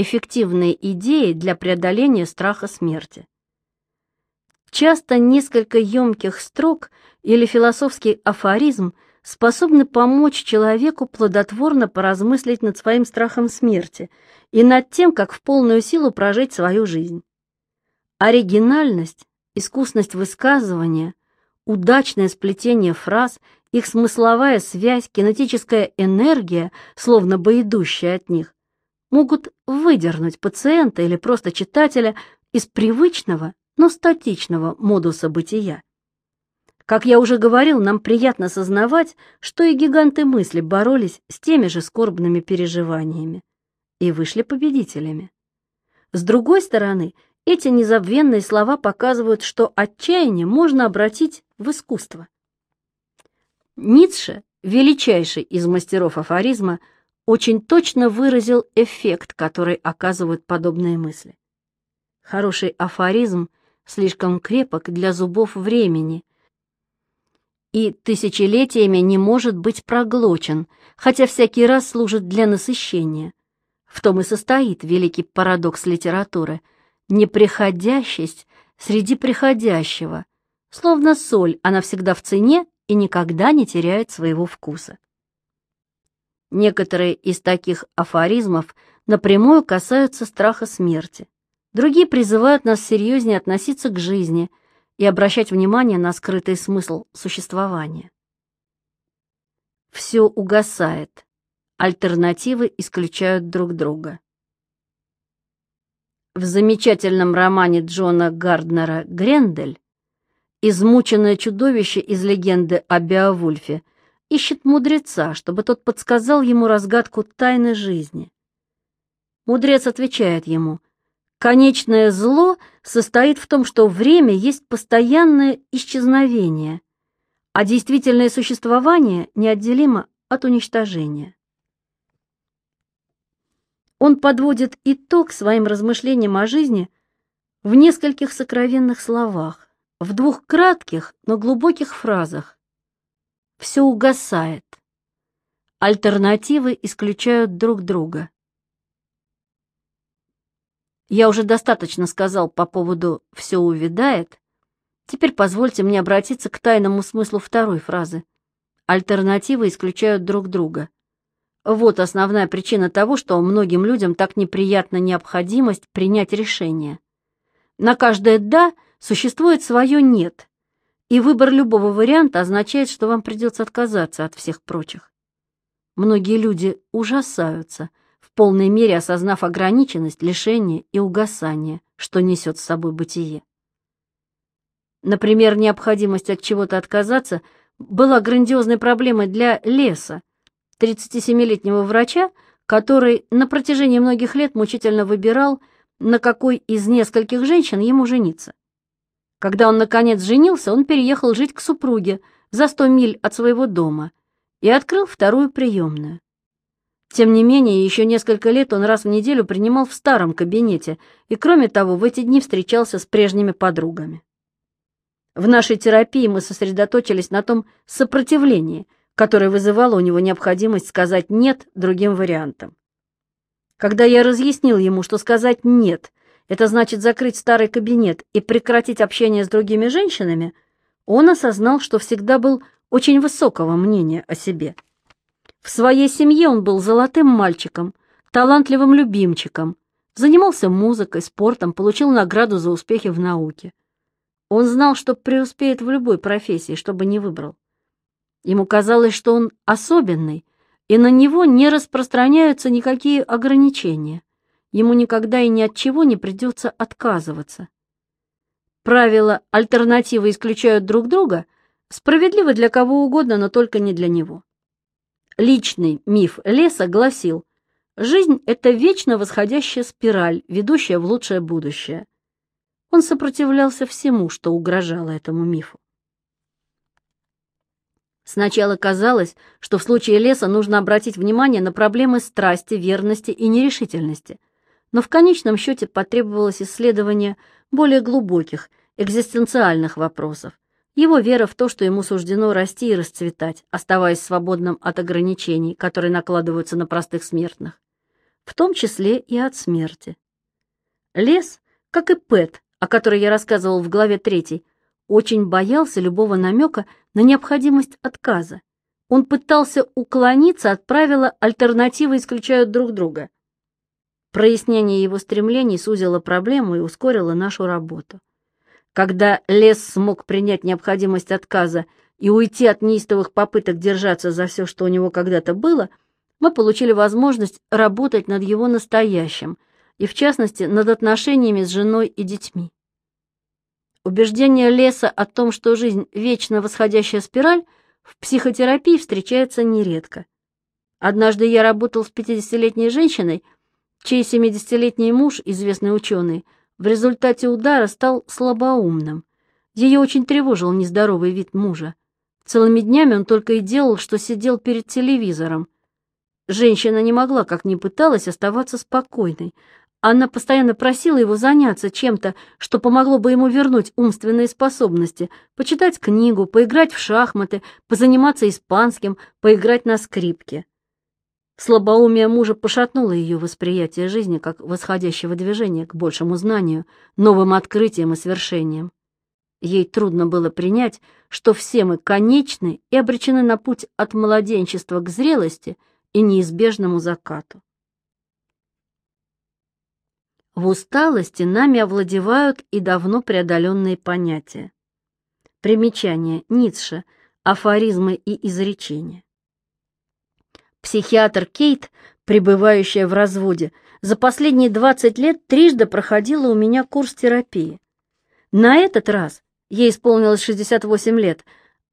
эффективные идеи для преодоления страха смерти. Часто несколько емких строк или философский афоризм способны помочь человеку плодотворно поразмыслить над своим страхом смерти и над тем, как в полную силу прожить свою жизнь. Оригинальность, искусность высказывания, удачное сплетение фраз, их смысловая связь, кинетическая энергия, словно бы идущая от них, могут выдернуть пациента или просто читателя из привычного, но статичного модуса бытия. Как я уже говорил, нам приятно сознавать, что и гиганты мысли боролись с теми же скорбными переживаниями и вышли победителями. С другой стороны, эти незабвенные слова показывают, что отчаяние можно обратить в искусство. Ницше, величайший из мастеров афоризма, очень точно выразил эффект, который оказывают подобные мысли. Хороший афоризм слишком крепок для зубов времени и тысячелетиями не может быть проглочен, хотя всякий раз служит для насыщения. В том и состоит великий парадокс литературы — неприходящесть среди приходящего. Словно соль, она всегда в цене и никогда не теряет своего вкуса. Некоторые из таких афоризмов напрямую касаются страха смерти. Другие призывают нас серьезнее относиться к жизни и обращать внимание на скрытый смысл существования. Все угасает, альтернативы исключают друг друга. В замечательном романе Джона Гарднера «Грендель» измученное чудовище из легенды о Беовульфе ищет мудреца, чтобы тот подсказал ему разгадку тайны жизни. Мудрец отвечает ему, конечное зло состоит в том, что время есть постоянное исчезновение, а действительное существование неотделимо от уничтожения. Он подводит итог своим размышлениям о жизни в нескольких сокровенных словах, в двух кратких, но глубоких фразах все угасает. Альтернативы исключают друг друга. Я уже достаточно сказал по поводу «все увядает». Теперь позвольте мне обратиться к тайному смыслу второй фразы. Альтернативы исключают друг друга. Вот основная причина того, что многим людям так неприятна необходимость принять решение. На каждое «да» существует свое «нет», и выбор любого варианта означает, что вам придется отказаться от всех прочих. Многие люди ужасаются, в полной мере осознав ограниченность, лишение и угасание, что несет с собой бытие. Например, необходимость от чего-то отказаться была грандиозной проблемой для леса, 37-летнего врача, который на протяжении многих лет мучительно выбирал, на какой из нескольких женщин ему жениться. Когда он, наконец, женился, он переехал жить к супруге за сто миль от своего дома и открыл вторую приемную. Тем не менее, еще несколько лет он раз в неделю принимал в старом кабинете и, кроме того, в эти дни встречался с прежними подругами. В нашей терапии мы сосредоточились на том сопротивлении, которое вызывало у него необходимость сказать «нет» другим вариантам. Когда я разъяснил ему, что сказать «нет» это значит закрыть старый кабинет и прекратить общение с другими женщинами, он осознал, что всегда был очень высокого мнения о себе. В своей семье он был золотым мальчиком, талантливым любимчиком, занимался музыкой, спортом, получил награду за успехи в науке. Он знал, что преуспеет в любой профессии, что бы ни выбрал. Ему казалось, что он особенный, и на него не распространяются никакие ограничения ему никогда и ни от чего не придется отказываться. Правила альтернативы исключают друг друга справедливо для кого угодно, но только не для него. Личный миф леса гласил, жизнь — это вечно восходящая спираль, ведущая в лучшее будущее. Он сопротивлялся всему, что угрожало этому мифу. Сначала казалось, что в случае леса нужно обратить внимание на проблемы страсти, верности и нерешительности — но в конечном счете потребовалось исследование более глубоких, экзистенциальных вопросов, его вера в то, что ему суждено расти и расцветать, оставаясь свободным от ограничений, которые накладываются на простых смертных, в том числе и от смерти. Лес, как и Пэт, о которой я рассказывал в главе 3, очень боялся любого намека на необходимость отказа. Он пытался уклониться от правила «альтернативы исключают друг друга». Прояснение его стремлений сузило проблему и ускорило нашу работу. Когда Лес смог принять необходимость отказа и уйти от неистовых попыток держаться за все, что у него когда-то было, мы получили возможность работать над его настоящим, и в частности над отношениями с женой и детьми. Убеждение Леса о том, что жизнь — вечно восходящая спираль, в психотерапии встречается нередко. Однажды я работал с 50-летней женщиной, чей 70-летний муж, известный ученый, в результате удара стал слабоумным. Ее очень тревожил нездоровый вид мужа. Целыми днями он только и делал, что сидел перед телевизором. Женщина не могла, как ни пыталась, оставаться спокойной. Она постоянно просила его заняться чем-то, что помогло бы ему вернуть умственные способности, почитать книгу, поиграть в шахматы, позаниматься испанским, поиграть на скрипке. Слабоумие мужа пошатнуло ее восприятие жизни как восходящего движения к большему знанию, новым открытиям и свершениям. Ей трудно было принять, что все мы конечны и обречены на путь от младенчества к зрелости и неизбежному закату. В усталости нами овладевают и давно преодоленные понятия. Примечание Ницше, афоризмы и изречения. Психиатр Кейт, пребывающая в разводе, за последние 20 лет трижды проходила у меня курс терапии. На этот раз, ей исполнилось 68 лет,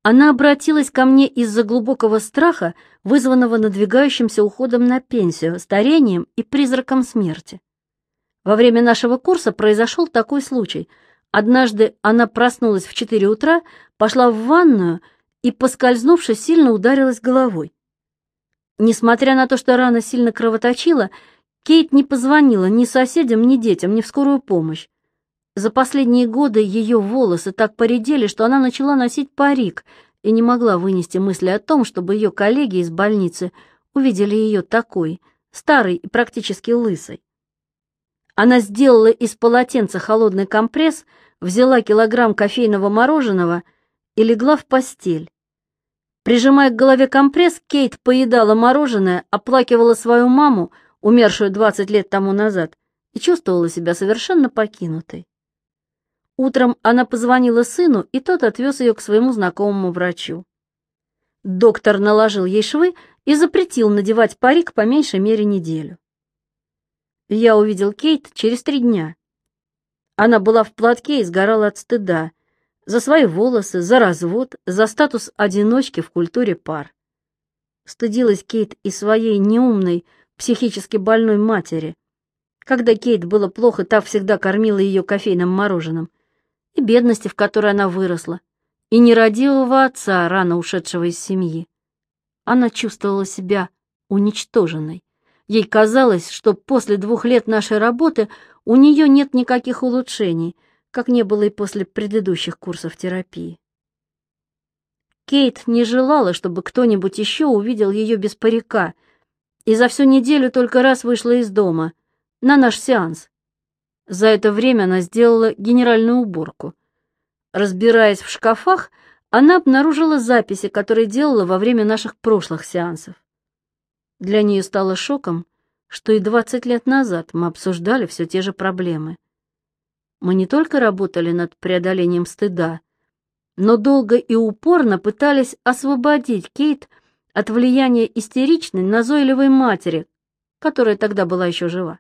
она обратилась ко мне из-за глубокого страха, вызванного надвигающимся уходом на пенсию, старением и призраком смерти. Во время нашего курса произошел такой случай. Однажды она проснулась в 4 утра, пошла в ванную и, поскользнувшись, сильно ударилась головой. Несмотря на то, что рана сильно кровоточила, Кейт не позвонила ни соседям, ни детям, ни в скорую помощь. За последние годы ее волосы так поредели, что она начала носить парик и не могла вынести мысли о том, чтобы ее коллеги из больницы увидели ее такой, старой и практически лысой. Она сделала из полотенца холодный компресс, взяла килограмм кофейного мороженого и легла в постель. Прижимая к голове компресс, Кейт поедала мороженое, оплакивала свою маму, умершую 20 лет тому назад, и чувствовала себя совершенно покинутой. Утром она позвонила сыну, и тот отвез ее к своему знакомому врачу. Доктор наложил ей швы и запретил надевать парик по меньшей мере неделю. Я увидел Кейт через три дня. Она была в платке и сгорала от стыда. За свои волосы, за развод, за статус одиночки в культуре пар. Стыдилась Кейт и своей неумной, психически больной матери. Когда Кейт было плохо, та всегда кормила ее кофейным мороженым. И бедности, в которой она выросла. И нерадивого отца, рано ушедшего из семьи. Она чувствовала себя уничтоженной. Ей казалось, что после двух лет нашей работы у нее нет никаких улучшений, как не было и после предыдущих курсов терапии. Кейт не желала, чтобы кто-нибудь еще увидел ее без парика, и за всю неделю только раз вышла из дома, на наш сеанс. За это время она сделала генеральную уборку. Разбираясь в шкафах, она обнаружила записи, которые делала во время наших прошлых сеансов. Для нее стало шоком, что и 20 лет назад мы обсуждали все те же проблемы. Мы не только работали над преодолением стыда, но долго и упорно пытались освободить Кейт от влияния истеричной, назойливой матери, которая тогда была еще жива.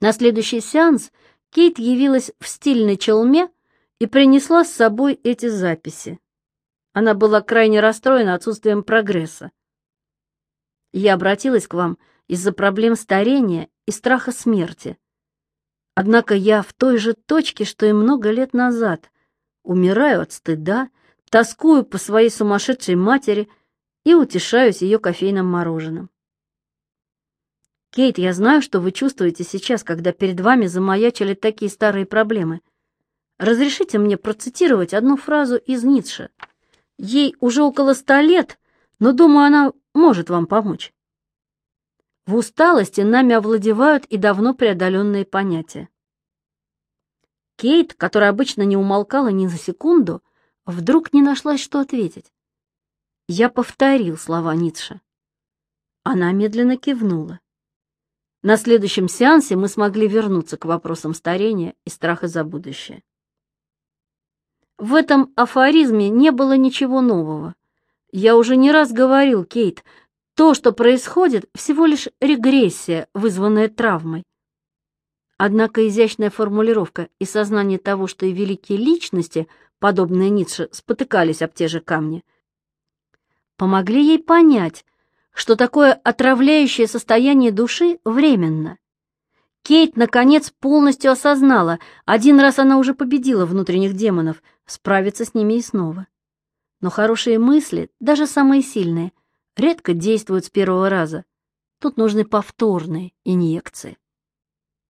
На следующий сеанс Кейт явилась в стильной челме и принесла с собой эти записи. Она была крайне расстроена отсутствием прогресса. Я обратилась к вам из-за проблем старения и страха смерти. Однако я в той же точке, что и много лет назад. Умираю от стыда, тоскую по своей сумасшедшей матери и утешаюсь ее кофейным мороженым. Кейт, я знаю, что вы чувствуете сейчас, когда перед вами замаячили такие старые проблемы. Разрешите мне процитировать одну фразу из Ницше. Ей уже около ста лет, но, думаю, она может вам помочь. В усталости нами овладевают и давно преодоленные понятия. Кейт, которая обычно не умолкала ни за секунду, вдруг не нашлась, что ответить. Я повторил слова Ницше. Она медленно кивнула. На следующем сеансе мы смогли вернуться к вопросам старения и страха за будущее. В этом афоризме не было ничего нового. Я уже не раз говорил, Кейт, то, что происходит, всего лишь регрессия, вызванная травмой. Однако изящная формулировка и сознание того, что и великие личности, подобные Ницше, спотыкались об те же камни, помогли ей понять, что такое отравляющее состояние души временно. Кейт, наконец, полностью осознала, один раз она уже победила внутренних демонов, справиться с ними и снова. Но хорошие мысли, даже самые сильные, редко действуют с первого раза. Тут нужны повторные инъекции.